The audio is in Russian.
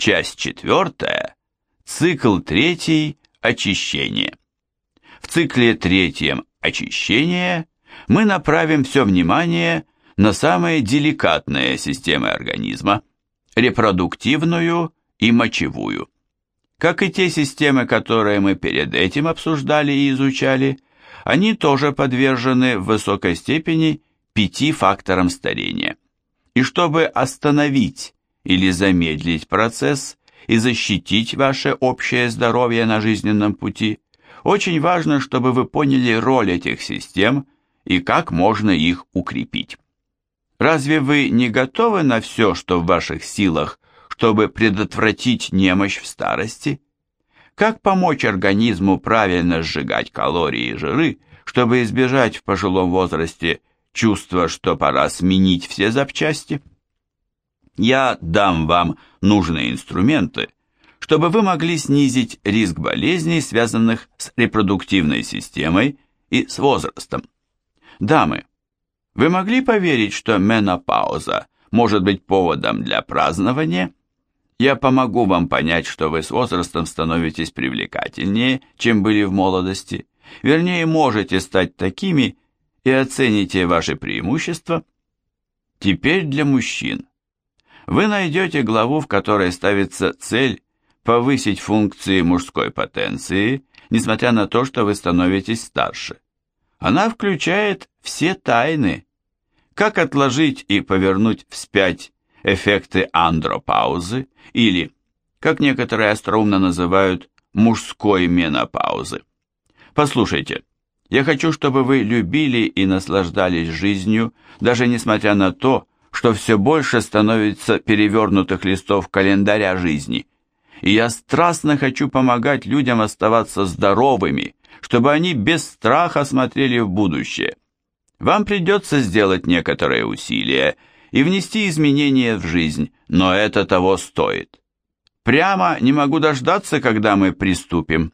Часть четвертая. Цикл третий. Очищение. В цикле третьем очищение мы направим все внимание на самые деликатные системы организма, репродуктивную и мочевую. Как и те системы, которые мы перед этим обсуждали и изучали, они тоже подвержены в высокой степени пяти факторам старения. И чтобы остановить или замедлить процесс и защитить ваше общее здоровье на жизненном пути, очень важно, чтобы вы поняли роль этих систем и как можно их укрепить. Разве вы не готовы на все, что в ваших силах, чтобы предотвратить немощь в старости? Как помочь организму правильно сжигать калории и жиры, чтобы избежать в пожилом возрасте чувства, что пора сменить все запчасти? Я дам вам нужные инструменты, чтобы вы могли снизить риск болезней, связанных с репродуктивной системой и с возрастом. Дамы, вы могли поверить, что менопауза может быть поводом для празднования? Я помогу вам понять, что вы с возрастом становитесь привлекательнее, чем были в молодости. Вернее, можете стать такими и оцените ваши преимущества. Теперь для мужчин. Вы найдете главу, в которой ставится цель повысить функции мужской потенции, несмотря на то, что вы становитесь старше. Она включает все тайны. Как отложить и повернуть вспять эффекты андропаузы или, как некоторые остроумно называют, мужской менопаузы. Послушайте, я хочу, чтобы вы любили и наслаждались жизнью, даже несмотря на то, что все больше становится перевернутых листов календаря жизни. И я страстно хочу помогать людям оставаться здоровыми, чтобы они без страха смотрели в будущее. Вам придется сделать некоторые усилия и внести изменения в жизнь, но это того стоит. Прямо не могу дождаться, когда мы приступим.